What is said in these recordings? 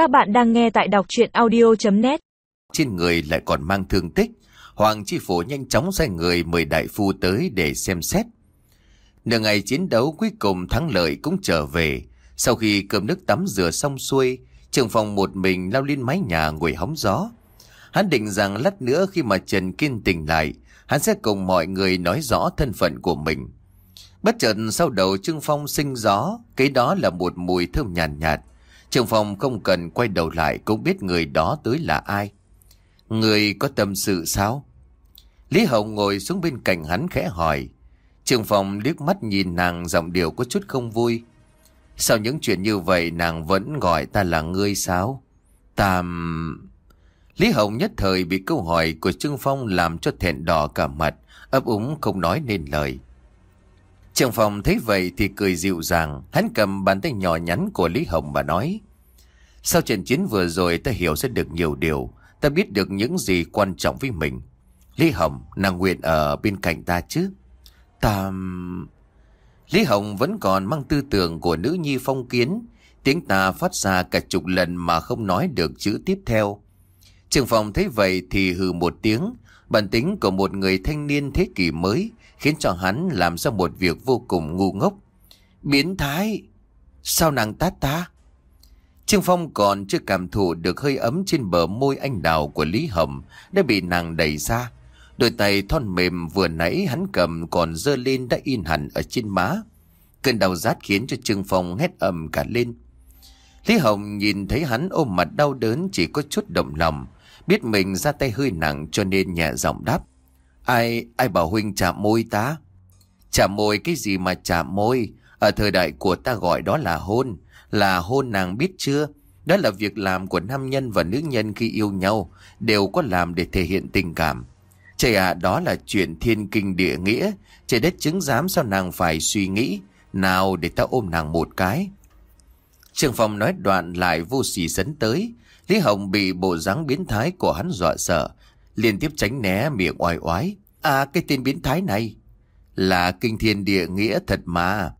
Các bạn đang nghe tại đọc chuyện audio.net Trên người lại còn mang thương tích. Hoàng Chi Phủ nhanh chóng sai người mời đại phu tới để xem xét. Nửa ngày chiến đấu cuối cùng thắng lợi cũng trở về. Sau khi cơm nước tắm rửa xong xuôi, trường phòng một mình lao lên mái nhà ngồi hóng gió. Hắn định rằng lát nữa khi mà Trần Kiên tỉnh lại, hắn sẽ cùng mọi người nói rõ thân phận của mình. Bất chợt sau đầu Trương Phong sinh gió, cái đó là một mùi thơm nhàn nhạt, nhạt. Trường Phong không cần quay đầu lại cũng biết người đó tới là ai. Người có tâm sự sao? Lý Hồng ngồi xuống bên cạnh hắn khẽ hỏi. Trường Phong liếc mắt nhìn nàng giọng điệu có chút không vui. Sau những chuyện như vậy nàng vẫn gọi ta là ngươi sao? Tàm... Lý Hồng nhất thời bị câu hỏi của Trương Phong làm cho thẹn đỏ cả mặt, ấp úng không nói nên lời. Trường Phòng thấy vậy thì cười dịu dàng, hắn cầm bàn tay nhỏ nhắn của Lý Hồng và nói. Sau trận chiến vừa rồi ta hiểu sẽ được nhiều điều, ta biết được những gì quan trọng với mình. Lý Hồng, nàng nguyện ở bên cạnh ta chứ? Ta... Lý Hồng vẫn còn mang tư tưởng của nữ nhi phong kiến, tiếng ta phát ra cả chục lần mà không nói được chữ tiếp theo. Trường phòng thấy vậy thì hừ một tiếng, bản tính của một người thanh niên thế kỷ mới khiến cho hắn làm ra một việc vô cùng ngu ngốc. Biến thái! Sao nàng tát ta? Trương Phong còn chưa cảm thụ được hơi ấm trên bờ môi anh đào của Lý Hồng đã bị nàng đẩy ra. Đôi tay thon mềm vừa nãy hắn cầm còn dơ lên đã in hẳn ở trên má. Cơn đau rát khiến cho Trương Phong hét ầm cả lên. Lý Hồng nhìn thấy hắn ôm mặt đau đớn chỉ có chút động lòng. Biết mình ra tay hơi nặng cho nên nhẹ giọng đáp. Ai, ai bảo huynh chạm môi ta? Chạm môi cái gì mà chạm môi? Ở thời đại của ta gọi đó là hôn. Là hôn nàng biết chưa? Đó là việc làm của nam nhân và nữ nhân khi yêu nhau. Đều có làm để thể hiện tình cảm. Trời ạ, à, đó là chuyện thiên kinh địa nghĩa. Trời đất chứng giám sao nàng phải suy nghĩ. Nào để ta ôm nàng một cái. Trường phòng nói đoạn lại vô sỉ sấn tới. Lý Hồng bị bộ dáng biến thái của hắn dọa sợ. Liên tiếp tránh né miệng oai oái. À cái tên biến thái này. Là kinh thiên địa nghĩa thật mà.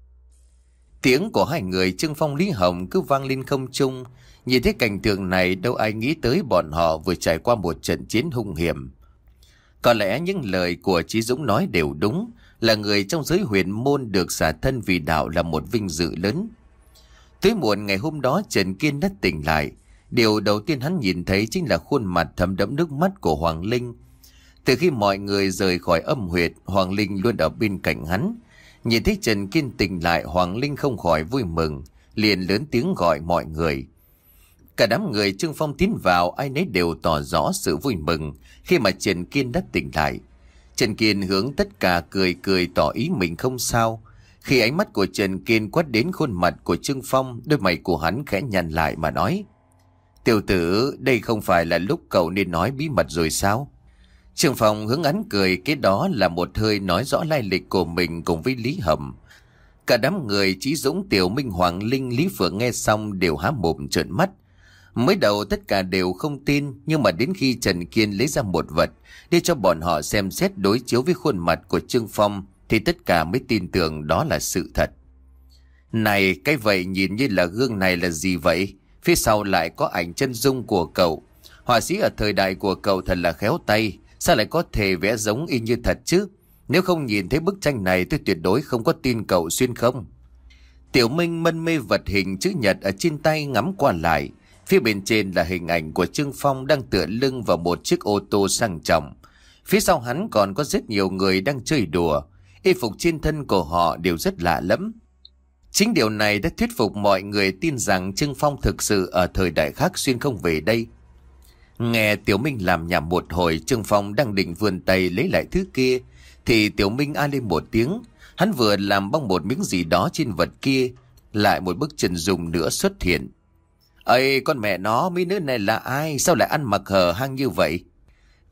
Tiếng của hai người Trương Phong, Lý Hồng cứ vang lên không trung. Nhìn thấy cảnh tượng này, đâu ai nghĩ tới bọn họ vừa trải qua một trận chiến hung hiểm. Có lẽ những lời của Chí Dũng nói đều đúng. Là người trong giới huyền môn được xả thân vì đạo là một vinh dự lớn. Tới muộn ngày hôm đó, Trần Kiên đã tỉnh lại. Điều đầu tiên hắn nhìn thấy chính là khuôn mặt thấm đẫm nước mắt của Hoàng Linh. Từ khi mọi người rời khỏi âm huyệt, Hoàng Linh luôn ở bên cạnh hắn. Nhìn thấy Trần Kiên tỉnh lại, Hoàng Linh không khỏi vui mừng, liền lớn tiếng gọi mọi người. Cả đám người Trương Phong tiến vào, ai nấy đều tỏ rõ sự vui mừng khi mà Trần Kiên đã tỉnh lại. Trần Kiên hướng tất cả cười cười tỏ ý mình không sao. Khi ánh mắt của Trần Kiên quát đến khuôn mặt của Trương Phong, đôi mày của hắn khẽ nhăn lại mà nói. Tiểu tử, đây không phải là lúc cậu nên nói bí mật rồi sao? Trương Phong hướng ánh cười, cái đó là một hơi nói rõ lai lịch của mình cùng với Lý Hầm. Cả đám người Chí Dũng, Tiểu Minh, Hoàng Linh, Lý Phượng nghe xong đều há mồm trợn mắt. Mới đầu tất cả đều không tin, nhưng mà đến khi Trần Kiên lấy ra một vật, để cho bọn họ xem xét đối chiếu với khuôn mặt của Trương Phong, thì tất cả mới tin tưởng đó là sự thật. Này, cái vậy nhìn như là gương này là gì vậy? Phía sau lại có ảnh chân dung của cậu. Họa sĩ ở thời đại của cậu thật là khéo tay, sao lại có thể vẽ giống y như thật chứ? Nếu không nhìn thấy bức tranh này tôi tuyệt đối không có tin cậu xuyên không. Tiểu Minh mân mê vật hình chữ nhật ở trên tay ngắm qua lại. Phía bên trên là hình ảnh của Trương Phong đang tựa lưng vào một chiếc ô tô sang trọng. Phía sau hắn còn có rất nhiều người đang chơi đùa. Y phục trên thân của họ đều rất lạ lắm. Chính điều này đã thuyết phục mọi người tin rằng Trương Phong thực sự ở thời đại khác xuyên không về đây. Nghe Tiểu Minh làm nhảm một hồi, Trương Phong đang định vươn tay lấy lại thứ kia, Thì Tiểu Minh a lên một tiếng. Hắn vừa làm bong một miếng gì đó trên vật kia, Lại một bức chân dung nữa xuất hiện. Ây, con mẹ nó, mỹ nữ này là ai? Sao lại ăn mặc hờ hang như vậy?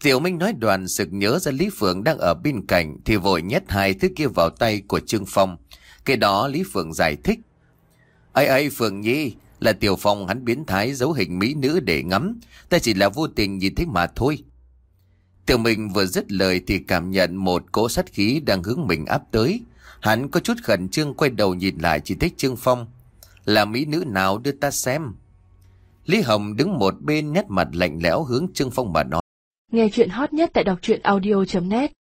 Tiểu Minh nói đoàn sực nhớ ra Lý Phượng đang ở bên cạnh, Thì vội nhét hai thứ kia vào tay của Trương Phong. Cái đó Lý Phượng giải thích. Ây ây Phượng Nhi, Là Tiểu Phong hắn biến thái giấu hình mỹ nữ để ngắm. Ta chỉ là vô tình nhìn thấy mà thôi. Tiểu Minh vừa dứt lời Thì cảm nhận một cỗ sát khí đang hướng mình áp tới. Hắn có chút khẩn trương quay đầu nhìn lại chỉ thấy Trương Phong. Là mỹ nữ nào đưa ta xem? Lý Hồng đứng một bên nét mặt lạnh lẽo hướng Trương Phong mà nói. Nghe chuyện hot nhất tại đọc truyện audio.net